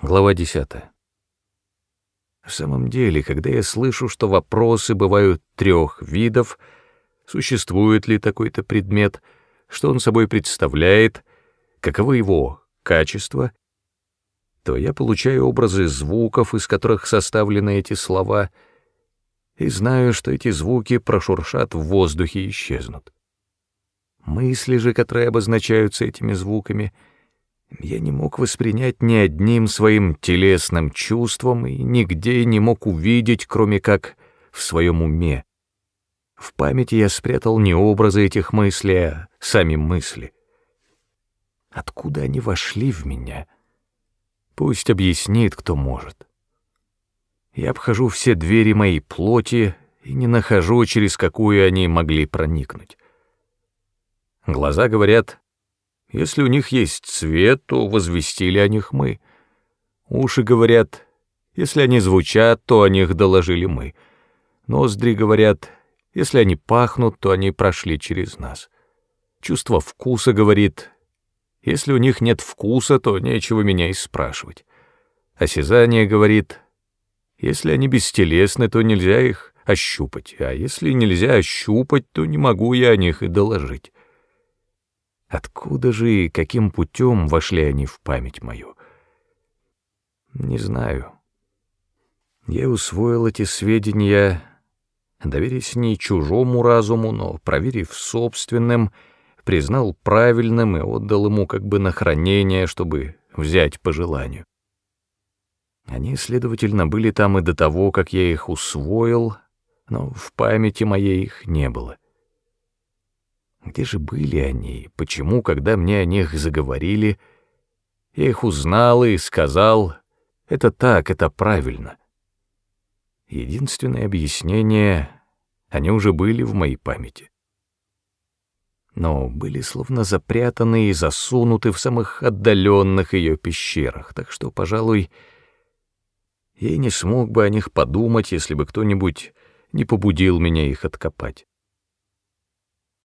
Глава 10. В самом деле, когда я слышу, что вопросы бывают трех видов, существует ли такой-то предмет, что он собой представляет, каковы его качества, то я получаю образы звуков, из которых составлены эти слова, и знаю, что эти звуки прошуршат в воздухе и исчезнут. Мысли же, которые обозначаются этими звуками — я не мог воспринять ни одним своим телесным чувством и нигде не мог увидеть, кроме как в своем уме. В памяти я спрятал не образы этих мыслей, а сами мысли. Откуда они вошли в меня? Пусть объяснит, кто может. Я обхожу все двери моей плоти и не нахожу, через какую они могли проникнуть. Глаза говорят, если у них есть цвет, то возвестили о них мы. Уши говорят, если они звучат, то о них доложили мы. Ноздри говорят, если они пахнут, то они прошли через нас. Чувство вкуса говорит, если у них нет вкуса, то нечего меня и спрашивать. Осязание говорит, если они бестелесны, то нельзя их ощупать, а если нельзя ощупать, то не могу я о них и доложить. Откуда же и каким путем вошли они в память мою? Не знаю. Я усвоил эти сведения, доверясь не чужому разуму, но, проверив собственным, признал правильным и отдал ему как бы на хранение, чтобы взять по желанию. Они, следовательно, были там и до того, как я их усвоил, но в памяти моей их не было. Где же были они? Почему, когда мне о них заговорили, я их узнал и сказал, это так, это правильно. Единственное объяснение — они уже были в моей памяти. Но были словно запрятаны и засунуты в самых отдаленных ее пещерах, так что, пожалуй, я не смог бы о них подумать, если бы кто-нибудь не побудил меня их откопать.